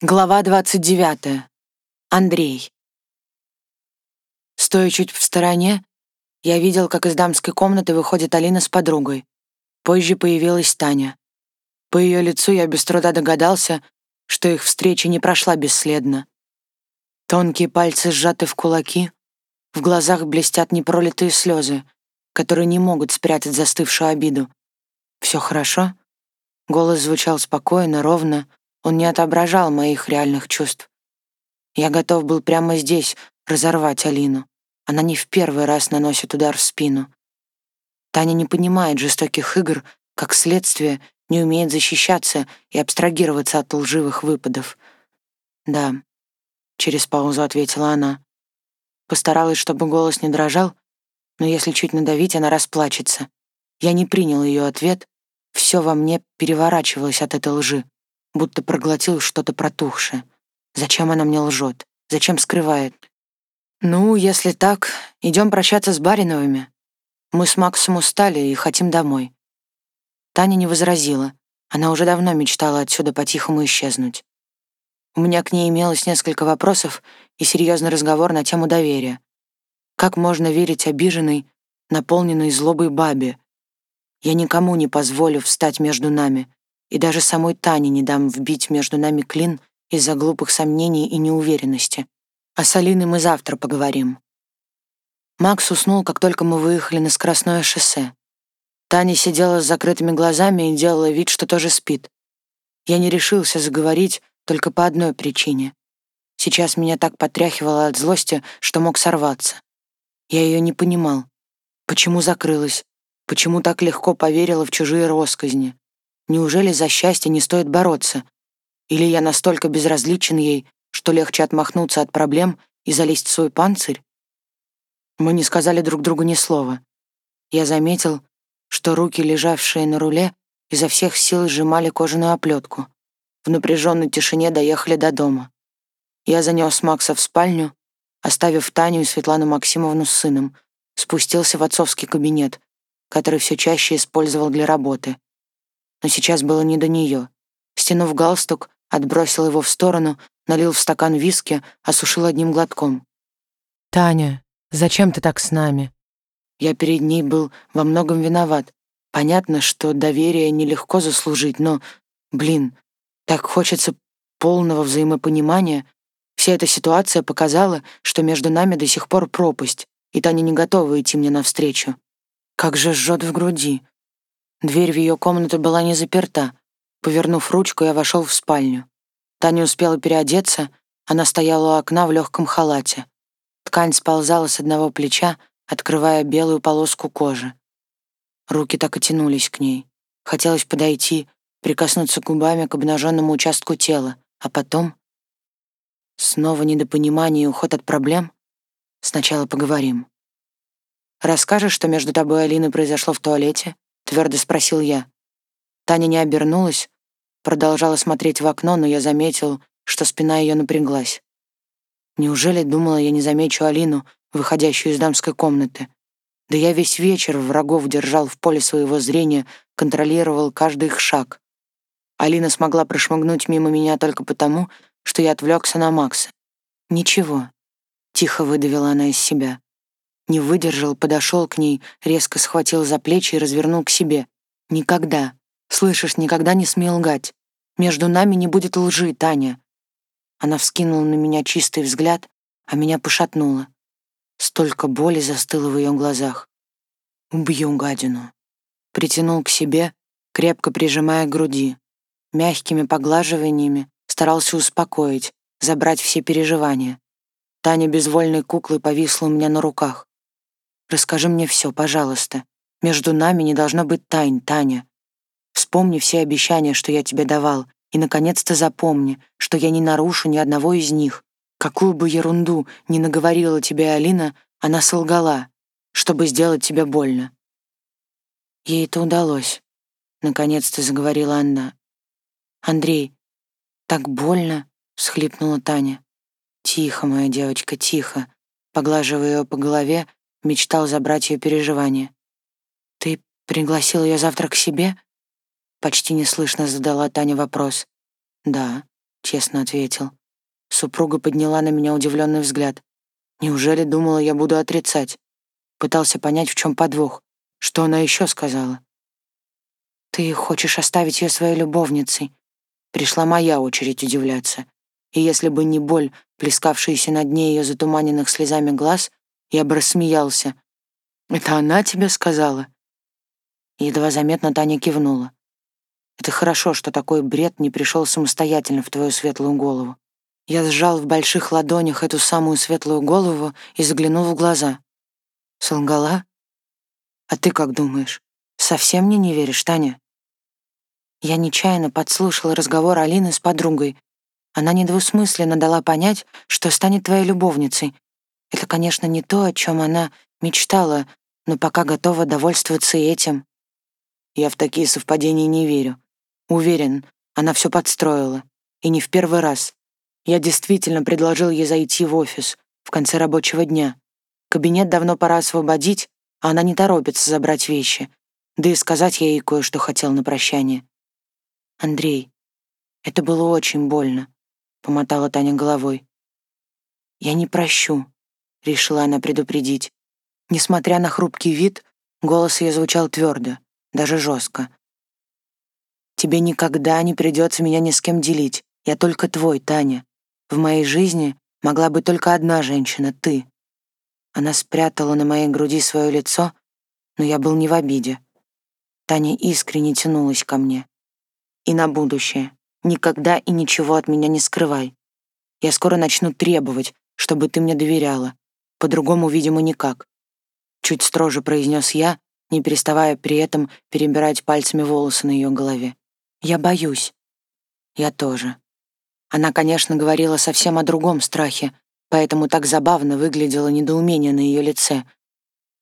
Глава 29. Андрей. Стоя чуть в стороне, я видел, как из дамской комнаты выходит Алина с подругой. Позже появилась Таня. По ее лицу я без труда догадался, что их встреча не прошла бесследно. Тонкие пальцы сжаты в кулаки, в глазах блестят непролитые слезы, которые не могут спрятать застывшую обиду. «Все хорошо?» Голос звучал спокойно, ровно, он не отображал моих реальных чувств. Я готов был прямо здесь разорвать Алину. Она не в первый раз наносит удар в спину. Таня не понимает жестоких игр, как следствие не умеет защищаться и абстрагироваться от лживых выпадов. «Да», — через паузу ответила она. Постаралась, чтобы голос не дрожал, но если чуть надавить, она расплачется. Я не принял ее ответ, все во мне переворачивалось от этой лжи будто проглотил что-то протухшее. Зачем она мне лжет? Зачем скрывает? Ну, если так, идем прощаться с Бариновыми. Мы с Максом устали и хотим домой. Таня не возразила. Она уже давно мечтала отсюда по-тихому исчезнуть. У меня к ней имелось несколько вопросов и серьезный разговор на тему доверия. Как можно верить обиженной, наполненной злобой бабе? Я никому не позволю встать между нами, и даже самой Тане не дам вбить между нами клин из-за глупых сомнений и неуверенности. А с Алиной мы завтра поговорим. Макс уснул, как только мы выехали на скоростное шоссе. Таня сидела с закрытыми глазами и делала вид, что тоже спит. Я не решился заговорить только по одной причине. Сейчас меня так потряхивало от злости, что мог сорваться. Я ее не понимал. Почему закрылась? Почему так легко поверила в чужие росказни? Неужели за счастье не стоит бороться? Или я настолько безразличен ей, что легче отмахнуться от проблем и залезть в свой панцирь? Мы не сказали друг другу ни слова. Я заметил, что руки, лежавшие на руле, изо всех сил сжимали кожаную оплетку. В напряженной тишине доехали до дома. Я занес Макса в спальню, оставив Таню и Светлану Максимовну с сыном, спустился в отцовский кабинет, который все чаще использовал для работы но сейчас было не до нее. Стянув галстук, отбросил его в сторону, налил в стакан виски, осушил одним глотком. «Таня, зачем ты так с нами?» Я перед ней был во многом виноват. Понятно, что доверие нелегко заслужить, но, блин, так хочется полного взаимопонимания. Вся эта ситуация показала, что между нами до сих пор пропасть, и Таня не готова идти мне навстречу. Как же жжет в груди. Дверь в ее комнату была не заперта. Повернув ручку, я вошел в спальню. Таня успела переодеться, она стояла у окна в легком халате. Ткань сползала с одного плеча, открывая белую полоску кожи. Руки так и тянулись к ней. Хотелось подойти, прикоснуться губами к обнаженному участку тела, а потом... Снова недопонимание и уход от проблем? Сначала поговорим. Расскажешь, что между тобой и Алиной произошло в туалете? Твердо спросил я. Таня не обернулась, продолжала смотреть в окно, но я заметил, что спина ее напряглась. Неужели думала, я не замечу Алину, выходящую из дамской комнаты? Да я весь вечер врагов держал в поле своего зрения, контролировал каждый их шаг. Алина смогла прошмыгнуть мимо меня только потому, что я отвлекся на Макса. «Ничего», — тихо выдавила она из себя. Не выдержал, подошел к ней, резко схватил за плечи и развернул к себе. «Никогда, слышишь, никогда не смей лгать. Между нами не будет лжи, Таня». Она вскинула на меня чистый взгляд, а меня пошатнуло. Столько боли застыло в ее глазах. «Убью гадину». Притянул к себе, крепко прижимая к груди. Мягкими поглаживаниями старался успокоить, забрать все переживания. Таня безвольной куклой повисла у меня на руках. Расскажи мне все, пожалуйста. Между нами не должно быть тайн, Таня. Вспомни все обещания, что я тебе давал, и, наконец-то, запомни, что я не нарушу ни одного из них. Какую бы ерунду ни наговорила тебе Алина, она солгала, чтобы сделать тебе больно. Ей это удалось. Наконец-то заговорила она. «Андрей, так больно!» — всхлипнула Таня. «Тихо, моя девочка, тихо!» Поглаживая ее по голове, мечтал забрать ее переживания. «Ты пригласил ее завтра к себе?» Почти неслышно задала Таня вопрос. «Да», — честно ответил. Супруга подняла на меня удивленный взгляд. Неужели думала, я буду отрицать? Пытался понять, в чем подвох. Что она еще сказала? «Ты хочешь оставить ее своей любовницей?» Пришла моя очередь удивляться. И если бы не боль, плескавшаяся на дне ее затуманенных слезами глаз, я бы рассмеялся. «Это она тебе сказала?» Едва заметно Таня кивнула. «Это хорошо, что такой бред не пришел самостоятельно в твою светлую голову. Я сжал в больших ладонях эту самую светлую голову и заглянул в глаза. Солгала? А ты как думаешь? Совсем мне не веришь, Таня? Я нечаянно подслушала разговор Алины с подругой. Она недвусмысленно дала понять, что станет твоей любовницей. Это, конечно, не то, о чем она мечтала, но пока готова довольствоваться этим. Я в такие совпадения не верю. Уверен, она все подстроила. И не в первый раз. Я действительно предложил ей зайти в офис в конце рабочего дня. Кабинет давно пора освободить, а она не торопится забрать вещи. Да и сказать я ей кое-что хотел на прощание. «Андрей, это было очень больно», — помотала Таня головой. «Я не прощу», — решила она предупредить. Несмотря на хрупкий вид, голос ее звучал твердо, даже жестко. «Тебе никогда не придется меня ни с кем делить. Я только твой, Таня. В моей жизни могла быть только одна женщина — ты. Она спрятала на моей груди свое лицо, но я был не в обиде. Таня искренне тянулась ко мне. И на будущее. Никогда и ничего от меня не скрывай. Я скоро начну требовать, чтобы ты мне доверяла. По-другому, видимо, никак. Чуть строже произнес я, не переставая при этом перебирать пальцами волосы на ее голове. Я боюсь. Я тоже. Она, конечно, говорила совсем о другом страхе, поэтому так забавно выглядело недоумение на ее лице.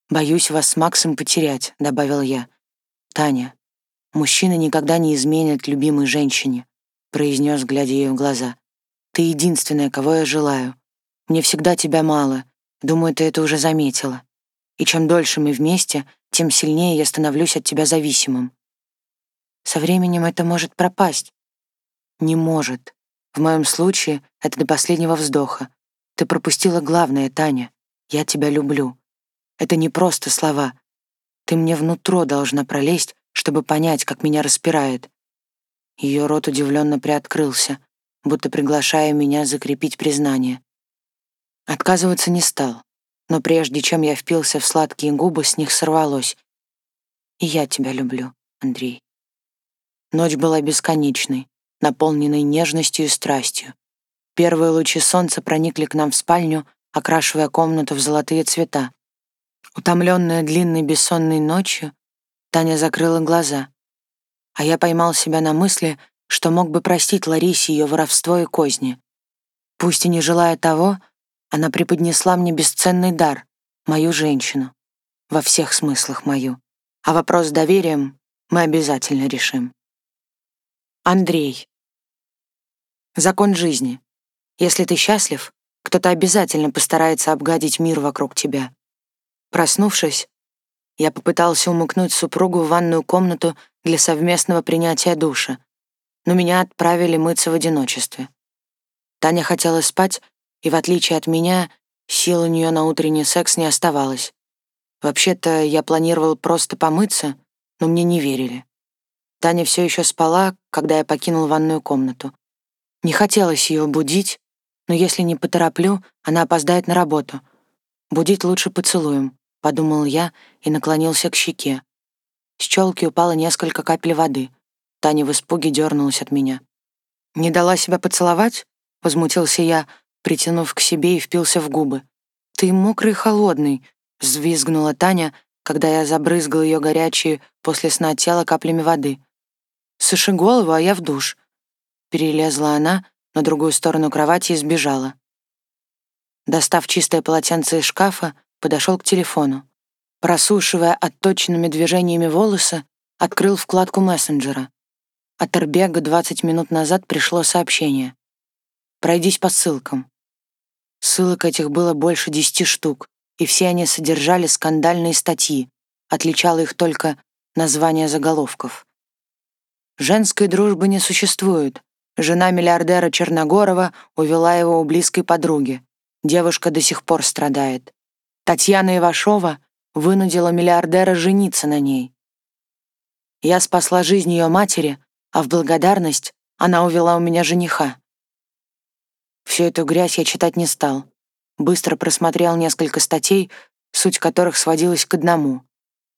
«Боюсь вас с Максом потерять», — добавил я. «Таня, мужчина никогда не изменит любимой женщине», — произнес, глядя ей в глаза. «Ты единственная, кого я желаю. Мне всегда тебя мало. Думаю, ты это уже заметила. И чем дольше мы вместе, тем сильнее я становлюсь от тебя зависимым. Со временем это может пропасть. Не может. В моем случае это до последнего вздоха. Ты пропустила главное, Таня. Я тебя люблю. Это не просто слова. Ты мне внутро должна пролезть, чтобы понять, как меня распирает. Ее рот удивленно приоткрылся, будто приглашая меня закрепить признание. Отказываться не стал, но прежде чем я впился в сладкие губы, с них сорвалось. И я тебя люблю, Андрей. Ночь была бесконечной наполненный нежностью и страстью. Первые лучи солнца проникли к нам в спальню, окрашивая комнату в золотые цвета. Утомленная длинной бессонной ночью, Таня закрыла глаза, а я поймал себя на мысли, что мог бы простить Ларисе ее воровство и козни. Пусть и не желая того, она преподнесла мне бесценный дар, мою женщину, во всех смыслах мою. А вопрос с доверием мы обязательно решим. Андрей. Закон жизни. Если ты счастлив, кто-то обязательно постарается обгадить мир вокруг тебя. Проснувшись, я попытался умыкнуть супругу в ванную комнату для совместного принятия душа, но меня отправили мыться в одиночестве. Таня хотела спать, и, в отличие от меня, сил у нее на утренний секс не оставалось. Вообще-то я планировал просто помыться, но мне не верили. Таня все еще спала, когда я покинул ванную комнату. Не хотелось ее будить, но если не потороплю, она опоздает на работу. Будить лучше поцелуем, подумал я и наклонился к щеке. С челки упало несколько капель воды. Таня в испуге дернулась от меня. «Не дала себя поцеловать?» — возмутился я, притянув к себе и впился в губы. «Ты мокрый и холодный», — взвизгнула Таня, когда я забрызгал ее горячие после сна тело каплями воды. Суши голову, а я в душ». Перелезла она на другую сторону кровати и сбежала. Достав чистое полотенце из шкафа, подошел к телефону. Просушивая отточенными движениями волосы, открыл вкладку мессенджера. От Эрбега 20 минут назад пришло сообщение. «Пройдись по ссылкам». Ссылок этих было больше десяти штук, и все они содержали скандальные статьи, отличало их только название заголовков. Женской дружбы не существует. Жена миллиардера Черногорова увела его у близкой подруги. Девушка до сих пор страдает. Татьяна Ивашова вынудила миллиардера жениться на ней. Я спасла жизнь ее матери, а в благодарность она увела у меня жениха. Всю эту грязь я читать не стал. Быстро просмотрел несколько статей, суть которых сводилась к одному.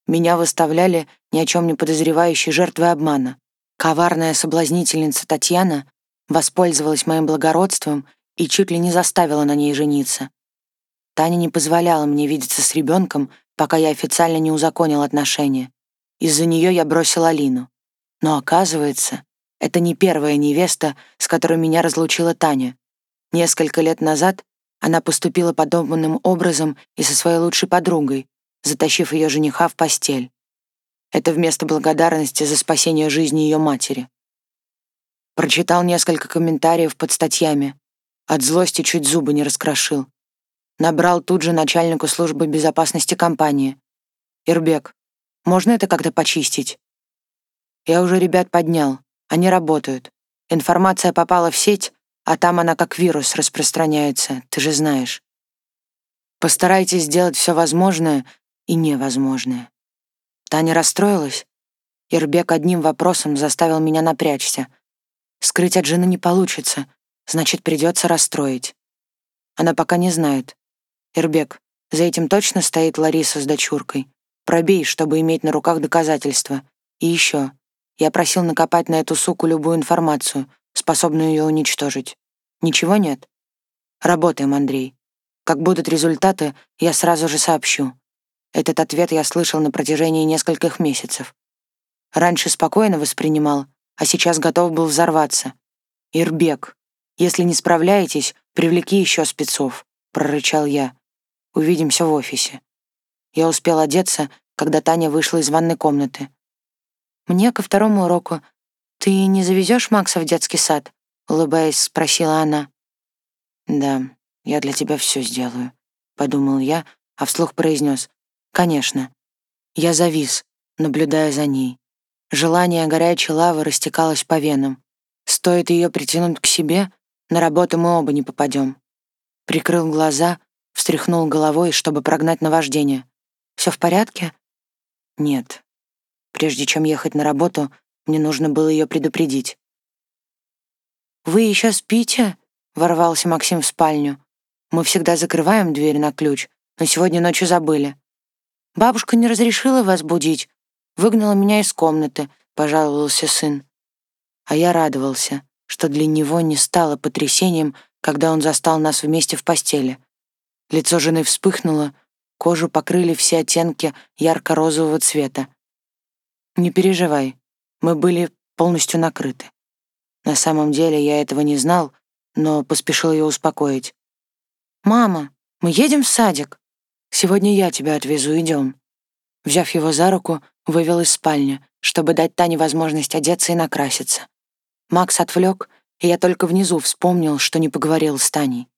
Меня выставляли ни о чем не подозревающей жертвой обмана. Коварная соблазнительница Татьяна воспользовалась моим благородством и чуть ли не заставила на ней жениться. Таня не позволяла мне видеться с ребенком, пока я официально не узаконил отношения. Из-за нее я бросил Алину. Но оказывается, это не первая невеста, с которой меня разлучила Таня. Несколько лет назад она поступила подобным образом и со своей лучшей подругой, затащив ее жениха в постель. Это вместо благодарности за спасение жизни ее матери. Прочитал несколько комментариев под статьями. От злости чуть зубы не раскрошил. Набрал тут же начальнику службы безопасности компании. «Ирбек, можно это как-то почистить?» Я уже ребят поднял. Они работают. Информация попала в сеть, а там она как вирус распространяется, ты же знаешь. Постарайтесь сделать все возможное и невозможное. Таня расстроилась. Ирбек одним вопросом заставил меня напрячься. Скрыть от жены не получится, значит, придется расстроить. Она пока не знает. Ирбек, за этим точно стоит Лариса с дочуркой. Пробей, чтобы иметь на руках доказательства. И еще. Я просил накопать на эту суку любую информацию, способную ее уничтожить. Ничего нет? Работаем, Андрей. Как будут результаты, я сразу же сообщу. Этот ответ я слышал на протяжении нескольких месяцев. Раньше спокойно воспринимал, а сейчас готов был взорваться. «Ирбек, если не справляетесь, привлеки еще спецов», — прорычал я. «Увидимся в офисе». Я успел одеться, когда Таня вышла из ванной комнаты. «Мне ко второму уроку. Ты не завезешь Макса в детский сад?» — улыбаясь, спросила она. «Да, я для тебя все сделаю», — подумал я, а вслух произнес. Конечно. Я завис, наблюдая за ней. Желание горячей лавы растекалось по венам. Стоит ее притянуть к себе, на работу мы оба не попадем. Прикрыл глаза, встряхнул головой, чтобы прогнать наваждение. Все в порядке? Нет. Прежде чем ехать на работу, мне нужно было ее предупредить. «Вы еще спите?» — ворвался Максим в спальню. «Мы всегда закрываем дверь на ключ, но сегодня ночью забыли. Бабушка не разрешила вас будить, выгнала меня из комнаты, пожаловался сын. А я радовался, что для него не стало потрясением, когда он застал нас вместе в постели. Лицо жены вспыхнуло, кожу покрыли все оттенки ярко-розового цвета. «Не переживай, мы были полностью накрыты. На самом деле я этого не знал, но поспешил ее успокоить. «Мама, мы едем в садик?» Сегодня я тебя отвезу, идем. Взяв его за руку, вывел из спальни, чтобы дать Тане возможность одеться и накраситься. Макс отвлек, и я только внизу вспомнил, что не поговорил с Таней.